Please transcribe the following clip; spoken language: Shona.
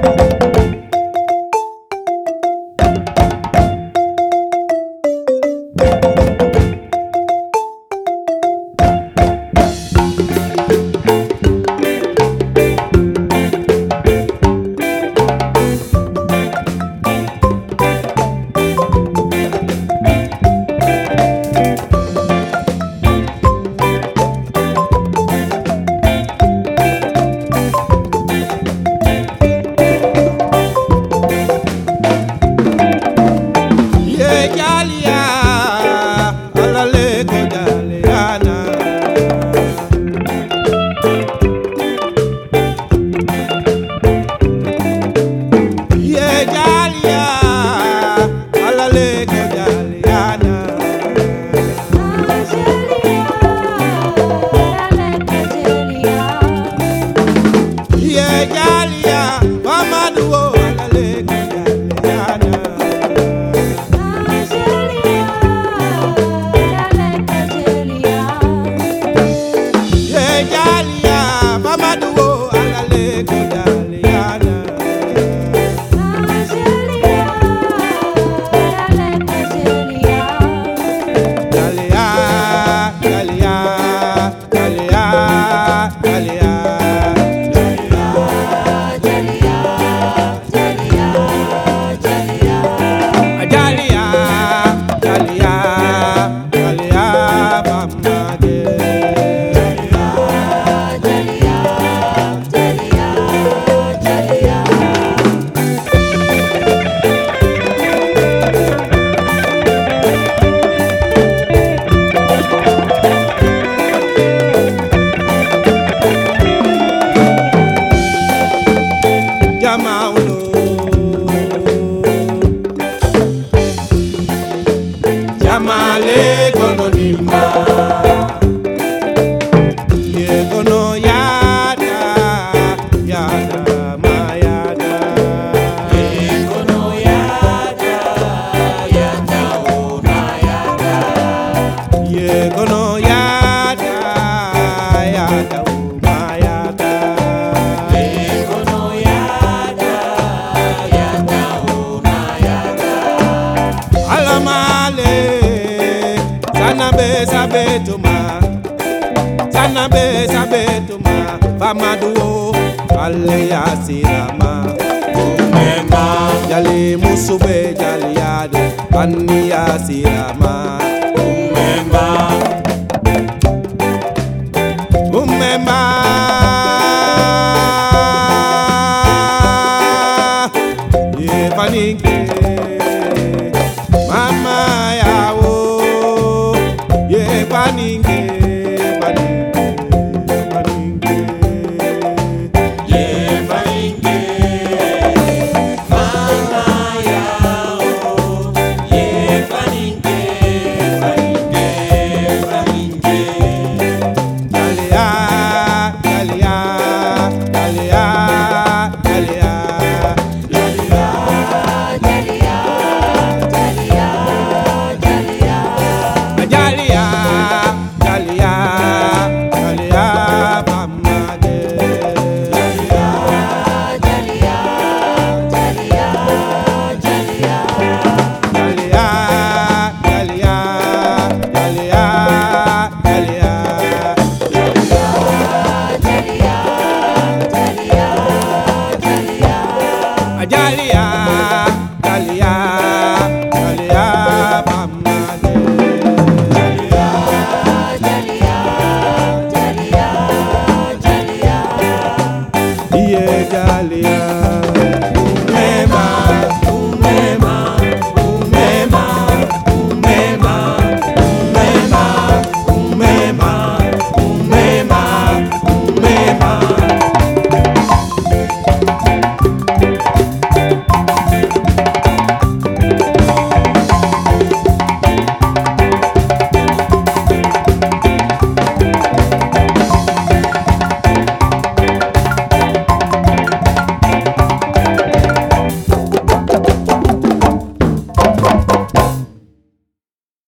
Thank you. yekononimba yekono yada yada mayada yekono yada yandaona yada yekono yada yada Yeah. sanabe sabetuma sanabe sabetuma famaduo falle asirama kumema jali musube jaliade banni asirama kumema kumema Paninke